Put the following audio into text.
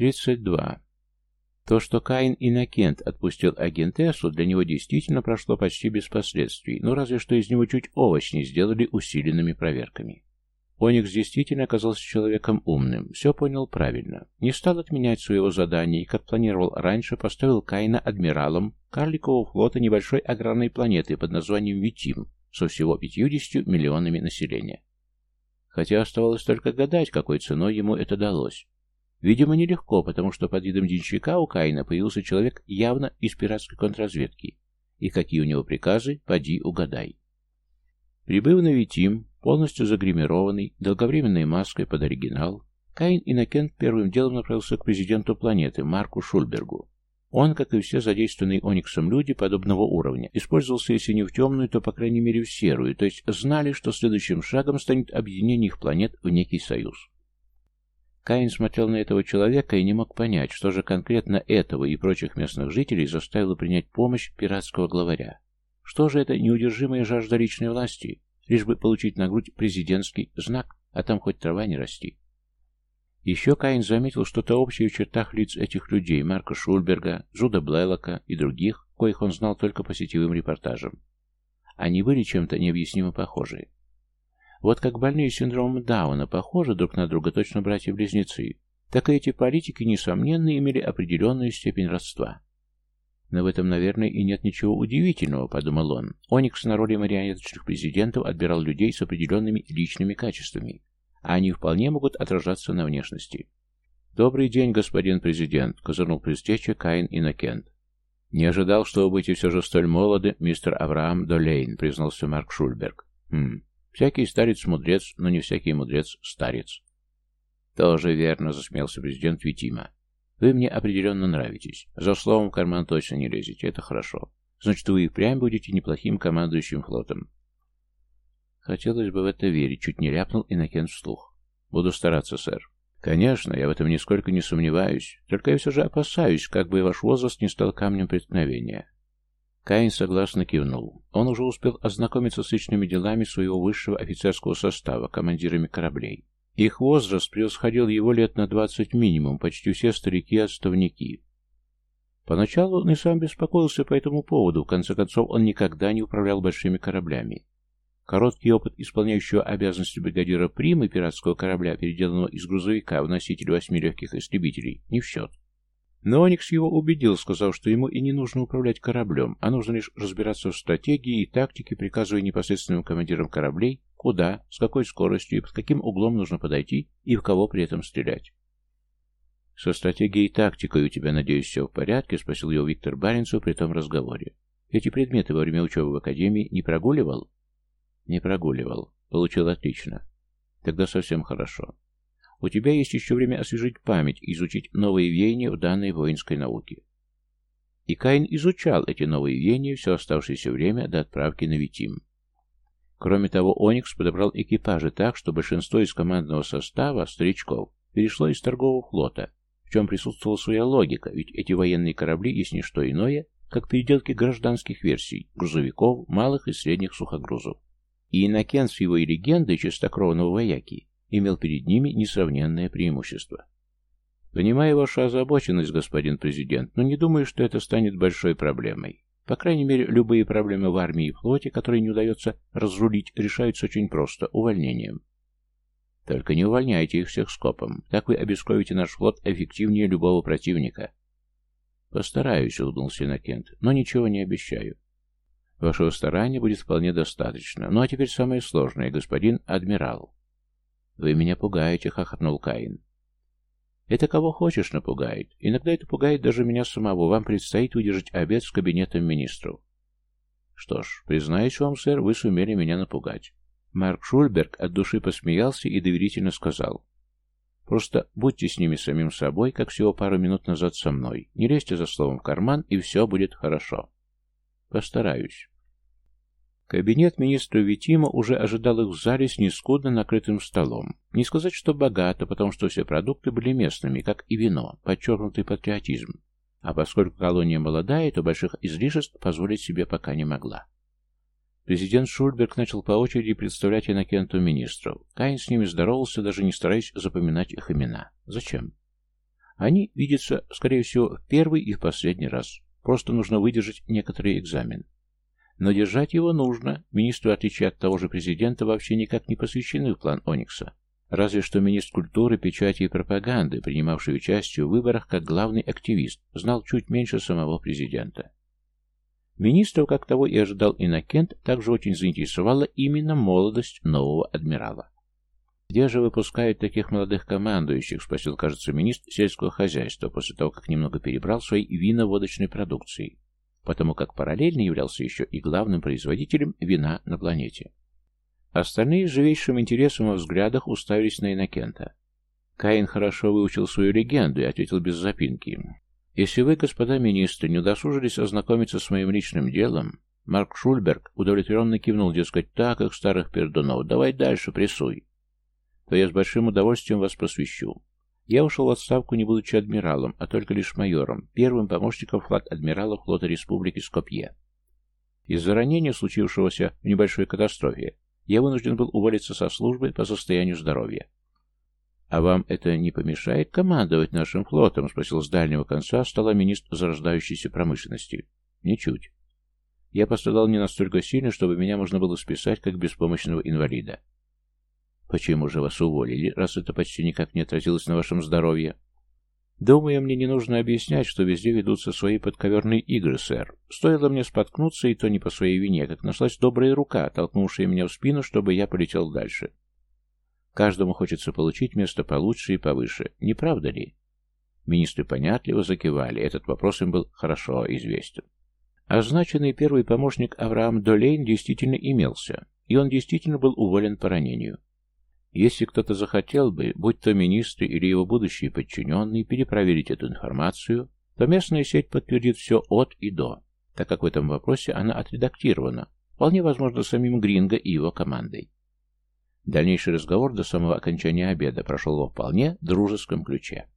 32. То, что Каин Иннокент отпустил агентессу, для него действительно прошло почти без последствий, но разве что из него чуть овощ не сделали усиленными проверками. Оникс действительно оказался человеком умным, все понял правильно, не стал отменять своего задания и, как планировал раньше, поставил Каина адмиралом карликового флота небольшой аграрной планеты под названием Витим со всего 50 миллионами населения. Хотя оставалось только гадать, какой ценой ему это далось. Видимо, нелегко, потому что под видом денщика у Каина появился человек явно из пиратской контрразведки. И какие у него приказы, поди угадай. Прибыв на Витим, полностью загримированный, долговременной маской под оригинал, Каин Иннокент первым делом направился к президенту планеты, Марку Шульбергу. Он, как и все задействованные Ониксом люди подобного уровня, использовался если не в темную, то, по крайней мере, в серую, то есть знали, что следующим шагом станет объединение их планет в некий союз. Каин смотрел на этого человека и не мог понять, что же конкретно этого и прочих местных жителей заставило принять помощь пиратского главаря. Что же это неудержимая жажда личной власти, лишь бы получить на грудь президентский знак, а там хоть трава не расти. Еще Каин заметил что-то общее в чертах лиц этих людей, Марка Шульберга, Джуда Блэлока и других, коих он знал только по сетевым репортажам. Они были чем-то необъяснимо похожи. Вот как больные синдромом Дауна похожи друг на друга точно братья-близнецы, так и эти политики, несомненно, имели определенную степень родства. Но в этом, наверное, и нет ничего удивительного, подумал он. Оникс на роли марионеточных президентов отбирал людей с определенными личными качествами, а они вполне могут отражаться на внешности. «Добрый день, господин президент», — козырнул предстеча Каин Иннокент. «Не ожидал, что вы будете все же столь молоды, мистер Авраам Долейн», — признался Марк Шульберг. «Хм, всякий старец мудрец, но не всякий мудрец старец». «Тоже верно», — засмеялся президент Витима. «Вы мне определенно нравитесь. За словом в карман точно не лезете, это хорошо. Значит, вы и впрямь будете неплохим командующим флотом. Хотелось бы в это верить, чуть не ляпнул Иннокент вслух. Буду стараться, сэр. Конечно, я в этом нисколько не сомневаюсь. Только я все же опасаюсь, как бы ваш возраст не стал камнем преткновения. Каин согласно кивнул. Он уже успел ознакомиться с личными делами своего высшего офицерского состава, командирами кораблей. Их возраст превосходил его лет на двадцать минимум, почти все старики-отставники. Поначалу он и сам беспокоился по этому поводу, в конце концов он никогда не управлял большими кораблями. Короткий опыт исполняющего обязанности бригадира Примы пиратского корабля, переделанного из грузовика в носитель восьми легких истребителей, не в счет. Но Оникс его убедил, сказав, что ему и не нужно управлять кораблем, а нужно лишь разбираться в стратегии и тактике, приказывая непосредственным командирам кораблей, куда, с какой скоростью и под каким углом нужно подойти и в кого при этом стрелять. «Со стратегией и тактикой у тебя, надеюсь, все в порядке?» — спросил его Виктор Баренцев при том разговоре. «Эти предметы во время учебы в Академии не прогуливал?» Не прогуливал. Получил отлично. Тогда совсем хорошо. У тебя есть еще время освежить память и изучить новые веяния в данной воинской науке. И Каин изучал эти новые веяния все оставшееся время до отправки на Витим. Кроме того, Оникс подобрал экипажи так, что большинство из командного состава, старичков, перешло из торгового флота, в чем присутствовала своя логика, ведь эти военные корабли есть не что иное, как переделки гражданских версий, грузовиков, малых и средних сухогрузов. И Иннокент с его и легендой чистокровного вояки имел перед ними несравненное преимущество. Понимаю вашу озабоченность, господин президент, но не думаю, что это станет большой проблемой. По крайней мере, любые проблемы в армии и флоте, которые не удается разрулить, решаются очень просто – увольнением. Только не увольняйте их всех скопом. Так вы обескровите наш флот эффективнее любого противника. Постараюсь, улыбнулся Иннокент, но ничего не обещаю. Вашего старания будет вполне достаточно. Ну а теперь самое сложное, господин адмирал. Вы меня пугаете, хохотнул Каин. Это кого хочешь напугает. Иногда это пугает даже меня самого. Вам предстоит выдержать обед с кабинетом министров. Что ж, признаюсь вам, сэр, вы сумели меня напугать. Марк Шульберг от души посмеялся и доверительно сказал. Просто будьте с ними самим собой, как всего пару минут назад со мной. Не лезьте за словом в карман, и все будет хорошо. Постараюсь. Кабинет министра Витима уже ожидал их в зале с нескудно накрытым столом. Не сказать, что богато, потому что все продукты были местными, как и вино, подчеркнутый патриотизм. А поскольку колония молодая, то больших излишеств позволить себе пока не могла. Президент Шульберг начал по очереди представлять Иннокенту министров. Каин с ними здоровался, даже не стараясь запоминать их имена. Зачем? Они видятся, скорее всего, в первый и в последний раз. Просто нужно выдержать некоторый экзамен. Но держать его нужно. Министры, в отличие от того же президента, вообще никак не посвящены в план Оникса. Разве что министр культуры, печати и пропаганды, принимавший участие в выборах как главный активист, знал чуть меньше самого президента. Министров, как того и ожидал Иннокент, также очень заинтересовала именно молодость нового адмирала. «Где же выпускают таких молодых командующих?» — спросил, кажется, министр сельского хозяйства после того, как немного перебрал своей вино-водочной продукцией потому как параллельно являлся еще и главным производителем вина на планете. Остальные с живейшим интересом во взглядах уставились на Иннокента. Каин хорошо выучил свою легенду и ответил без запинки. «Если вы, господа министры, не удосужились ознакомиться с моим личным делом...» Марк Шульберг удовлетворенно кивнул, дескать, так, как старых пердунов, давай дальше, прессуй. То я с большим удовольствием вас просвещу. Я ушел в отставку, не будучи адмиралом, а только лишь майором, первым помощником флаг-адмирала флота Республики Скопье. Из-за ранения, случившегося в небольшой катастрофе, я вынужден был уволиться со службы по состоянию здоровья. «А вам это не помешает командовать нашим флотом?» — спросил с дальнего конца стола министр зарождающейся промышленности. «Ничуть. Я пострадал не настолько сильно, чтобы меня можно было списать как беспомощного инвалида. Почему же вас уволили, раз это почти никак не отразилось на вашем здоровье? Думаю, мне не нужно объяснять, что везде ведутся свои подковерные игры, сэр. Стоило мне споткнуться, и то не по своей вине, как нашлась добрая рука, толкнувшая меня в спину, чтобы я полетел дальше. Каждому хочется получить место получше и повыше, не правда ли? Министры понятливо закивали, этот вопрос им был хорошо известен. Означенный первый помощник Авраам Долейн действительно имелся, и он действительно был уволен по ранению. Если кто-то захотел бы, будь то министры или его будущие подчиненные, перепроверить эту информацию, то местная сеть подтвердит все от и до, так как в этом вопросе она отредактирована, вполне возможно, самим Гринго и его командой. Дальнейший разговор до самого окончания обеда прошел во вполне дружеском ключе.